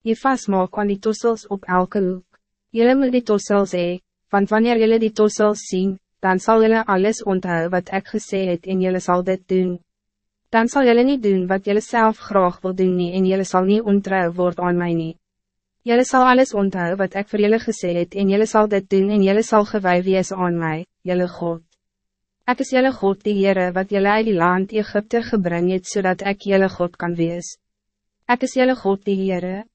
Je vastmaak aan die tossels op elke hoek. Jullie moet die tossels hee, want wanneer jullie die tossels zien, dan zal jullie alles onthou wat ik gesê het en jullie zal dit doen. Dan zal jullie niet doen wat jullie zelf graag wil doen nie en jullie zal niet ontrouw worden aan mij nie. Jullie zal alles onthou wat ik voor jullie gesê het en jullie zal dit doen en jullie zal gewij wees aan mij, jullie God. Ik is jullie God die Heere wat jullie uit die land Egypte gebring het zodat ik jullie God kan wees. Ik is jullie God die Heere,